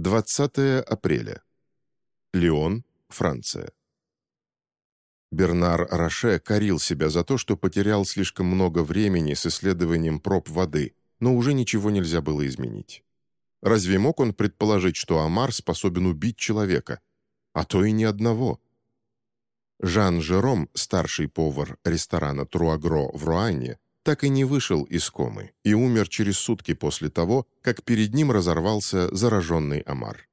20 апреля. Лион, Франция. Бернар Роше корил себя за то, что потерял слишком много времени с исследованием проб воды, но уже ничего нельзя было изменить. Разве мог он предположить, что Амар способен убить человека? А то и ни одного. Жан Жером, старший повар ресторана «Труагро» в Руанне, так и не вышел из комы и умер через сутки после того, как перед ним разорвался зараженный Амар.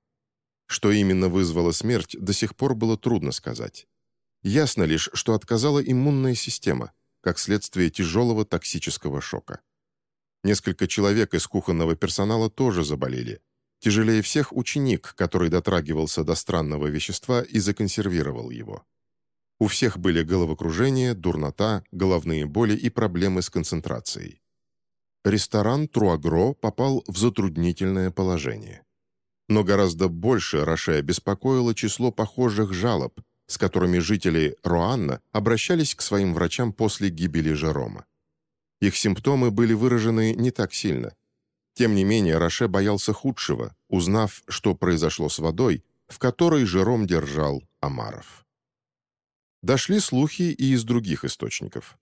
Что именно вызвало смерть, до сих пор было трудно сказать. Ясно лишь, что отказала иммунная система, как следствие тяжелого токсического шока. Несколько человек из кухонного персонала тоже заболели. Тяжелее всех ученик, который дотрагивался до странного вещества и законсервировал его. У всех были головокружение, дурнота, головные боли и проблемы с концентрацией. Ресторан «Труагро» попал в затруднительное положение. Но гораздо больше Роше беспокоило число похожих жалоб, с которыми жители Руанна обращались к своим врачам после гибели Жерома. Их симптомы были выражены не так сильно. Тем не менее, Роше боялся худшего, узнав, что произошло с водой, в которой Жером держал Амаров. Дошли слухи и из других источников.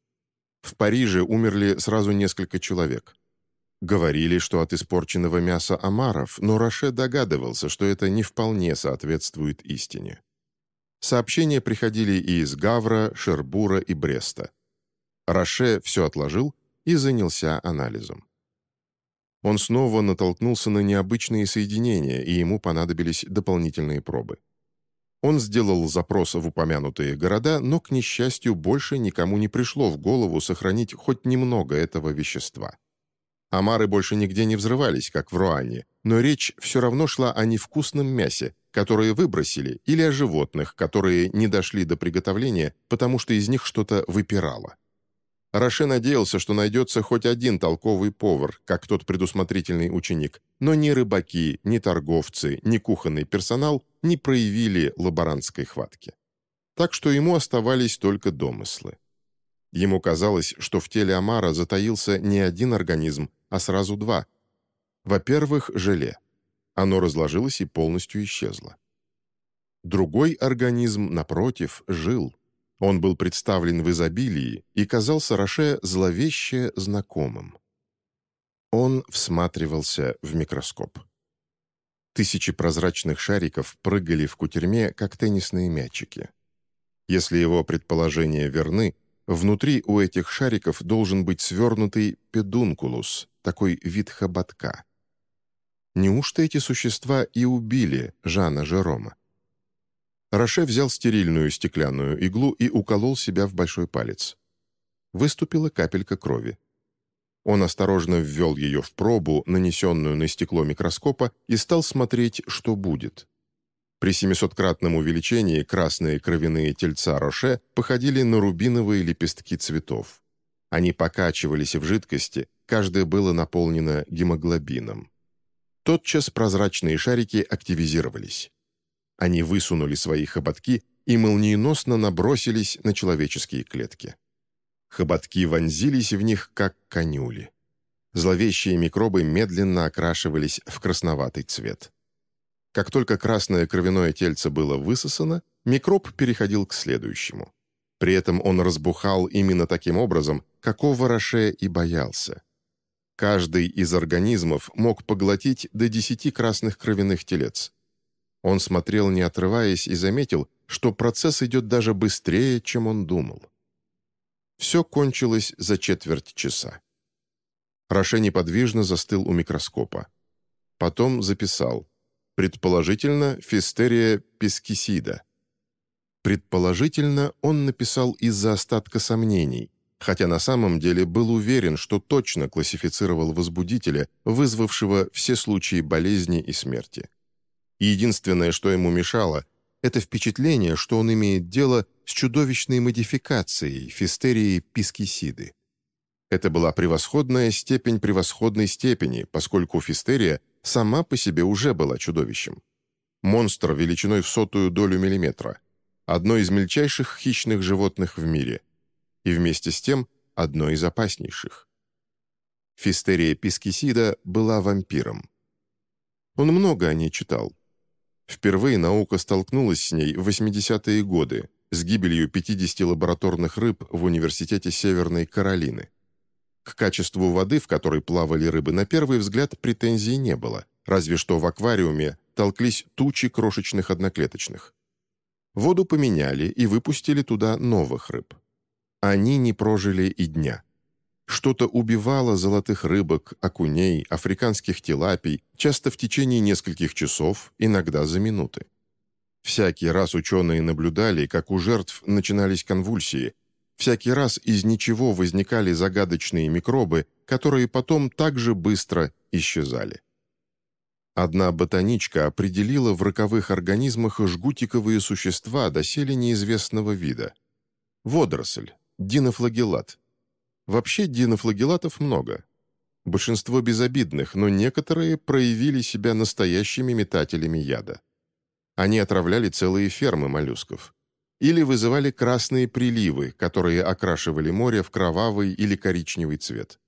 В Париже умерли сразу несколько человек. Говорили, что от испорченного мяса омаров, но Роше догадывался, что это не вполне соответствует истине. Сообщения приходили и из Гавра, Шербура и Бреста. Роше все отложил и занялся анализом. Он снова натолкнулся на необычные соединения, и ему понадобились дополнительные пробы. Он сделал запрос в упомянутые города, но, к несчастью, больше никому не пришло в голову сохранить хоть немного этого вещества. Омары больше нигде не взрывались, как в Руане, но речь все равно шла о невкусном мясе, которые выбросили, или о животных, которые не дошли до приготовления, потому что из них что-то выпирало. Роше надеялся, что найдется хоть один толковый повар, как тот предусмотрительный ученик, но ни рыбаки, ни торговцы, ни кухонный персонал не проявили лаборантской хватки. Так что ему оставались только домыслы. Ему казалось, что в теле Амара затаился не один организм, а сразу два. Во-первых, желе. Оно разложилось и полностью исчезло. Другой организм, напротив, жил. Он был представлен в изобилии и казался Роше зловеще знакомым. Он всматривался в микроскоп. Тысячи прозрачных шариков прыгали в кутерьме, как теннисные мячики. Если его предположения верны, внутри у этих шариков должен быть свернутый педункулус, такой вид хоботка. Неужто эти существа и убили Жана Жерома? Роше взял стерильную стеклянную иглу и уколол себя в большой палец. Выступила капелька крови. Он осторожно ввел ее в пробу, нанесенную на стекло микроскопа, и стал смотреть, что будет. При 700-кратном увеличении красные кровяные тельца Роше походили на рубиновые лепестки цветов. Они покачивались в жидкости, каждое было наполнено гемоглобином. Тотчас прозрачные шарики активизировались. Они высунули свои хоботки и молниеносно набросились на человеческие клетки. Хоботки вонзились в них, как конюли. Зловещие микробы медленно окрашивались в красноватый цвет. Как только красное кровяное тельце было высосано, микроб переходил к следующему. При этом он разбухал именно таким образом, какого Роше и боялся. Каждый из организмов мог поглотить до 10 красных кровяных телец. Он смотрел, не отрываясь, и заметил, что процесс идет даже быстрее, чем он думал. Все кончилось за четверть часа. Роше неподвижно застыл у микроскопа. Потом записал. Предположительно, фистерия пескисида. Предположительно, он написал из-за остатка сомнений, хотя на самом деле был уверен, что точно классифицировал возбудителя, вызвавшего все случаи болезни и смерти. Единственное, что ему мешало, это впечатление, что он имеет дело с чудовищной модификацией фистерии пискисиды. Это была превосходная степень превосходной степени, поскольку фистерия сама по себе уже была чудовищем. Монстр величиной в сотую долю миллиметра, одно из мельчайших хищных животных в мире – и вместе с тем одной из опаснейших. Фистерия пискисида была вампиром. Он много о ней читал. Впервые наука столкнулась с ней в 80-е годы, с гибелью 50 лабораторных рыб в Университете Северной Каролины. К качеству воды, в которой плавали рыбы, на первый взгляд претензий не было, разве что в аквариуме толклись тучи крошечных одноклеточных. Воду поменяли и выпустили туда новых рыб. Они не прожили и дня. Что-то убивало золотых рыбок, окуней, африканских тилапий, часто в течение нескольких часов, иногда за минуты. Всякий раз ученые наблюдали, как у жертв начинались конвульсии. Всякий раз из ничего возникали загадочные микробы, которые потом так же быстро исчезали. Одна ботаничка определила в роковых организмах жгутиковые существа доселе неизвестного вида. Водоросль, динофлагеллат. Вообще динофлагеллатов много. Большинство безобидных, но некоторые проявили себя настоящими метателями яда. Они отравляли целые фермы моллюсков. Или вызывали красные приливы, которые окрашивали море в кровавый или коричневый цвет.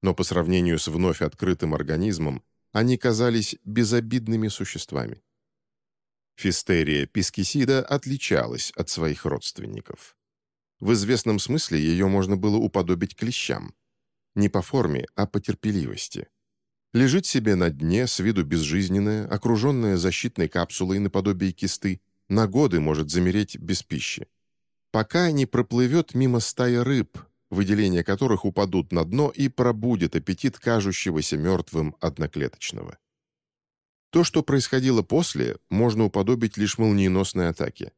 Но по сравнению с вновь открытым организмом, они казались безобидными существами. Фистерия пискисида отличалась от своих родственников. В известном смысле ее можно было уподобить клещам. Не по форме, а по терпеливости. Лежит себе на дне, с виду безжизненная, окруженная защитной капсулой наподобие кисты, на годы может замереть без пищи. Пока не проплывет мимо стая рыб, выделения которых упадут на дно и пробудет аппетит кажущегося мертвым одноклеточного. То, что происходило после, можно уподобить лишь молниеносной атаке.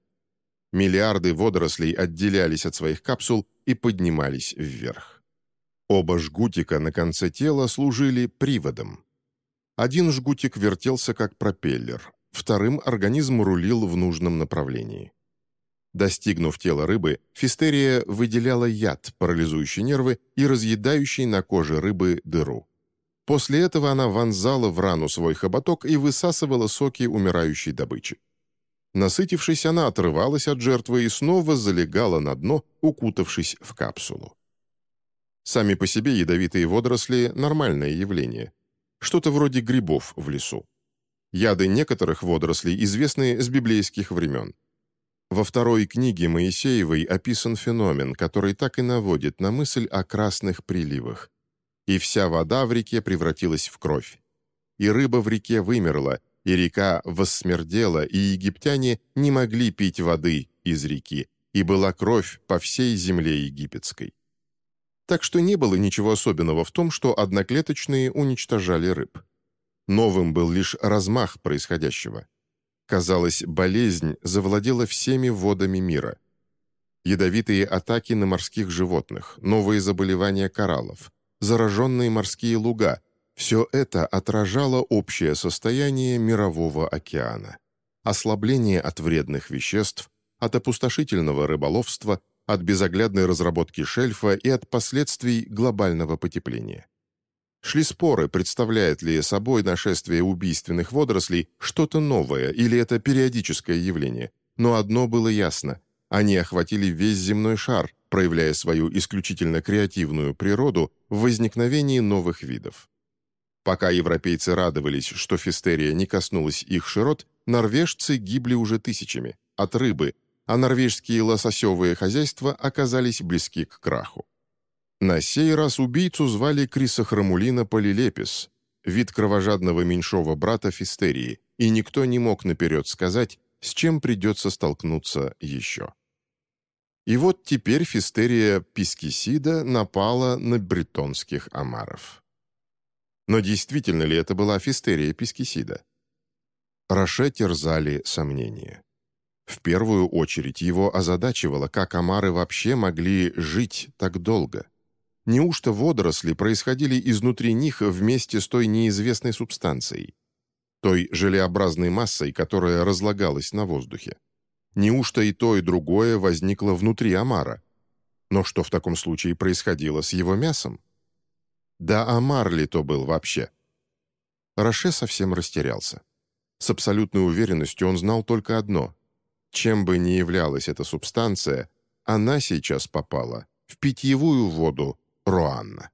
Миллиарды водорослей отделялись от своих капсул и поднимались вверх. Оба жгутика на конце тела служили приводом. Один жгутик вертелся как пропеллер, вторым организм рулил в нужном направлении. Достигнув тела рыбы, фистерия выделяла яд, парализующий нервы и разъедающий на коже рыбы дыру. После этого она вонзала в рану свой хоботок и высасывала соки умирающей добычи. Насытившись, она отрывалась от жертвы и снова залегала на дно, укутавшись в капсулу. Сами по себе ядовитые водоросли – нормальное явление. Что-то вроде грибов в лесу. Яды некоторых водорослей известны с библейских времен. Во второй книге Моисеевой описан феномен, который так и наводит на мысль о красных приливах. «И вся вода в реке превратилась в кровь. И рыба в реке вымерла, и река воссмердела, и египтяне не могли пить воды из реки, и была кровь по всей земле египетской». Так что не было ничего особенного в том, что одноклеточные уничтожали рыб. Новым был лишь размах происходящего. Казалось, болезнь завладела всеми водами мира. Ядовитые атаки на морских животных, новые заболевания кораллов, зараженные морские луга – все это отражало общее состояние мирового океана. Ослабление от вредных веществ, от опустошительного рыболовства, от безоглядной разработки шельфа и от последствий глобального потепления. Шли споры, представляет ли собой нашествие убийственных водорослей что-то новое или это периодическое явление. Но одно было ясно – они охватили весь земной шар, проявляя свою исключительно креативную природу в возникновении новых видов. Пока европейцы радовались, что фистерия не коснулась их широт, норвежцы гибли уже тысячами, от рыбы, а норвежские лососевые хозяйства оказались близки к краху. На сей раз убийцу звали Криса Храмулина Полилепис, вид кровожадного меньшого брата Фистерии, и никто не мог наперед сказать, с чем придется столкнуться еще. И вот теперь Фистерия пискисида напала на бретонских омаров. Но действительно ли это была Фистерия пискисида? Роше терзали сомнения. В первую очередь его озадачивало, как омары вообще могли жить так долго. Неужто водоросли происходили изнутри них вместе с той неизвестной субстанцией? Той желеобразной массой, которая разлагалась на воздухе? Неужто и то, и другое возникло внутри омара? Но что в таком случае происходило с его мясом? Да омар ли то был вообще? Роше совсем растерялся. С абсолютной уверенностью он знал только одно. Чем бы ни являлась эта субстанция, она сейчас попала в питьевую воду Руанна.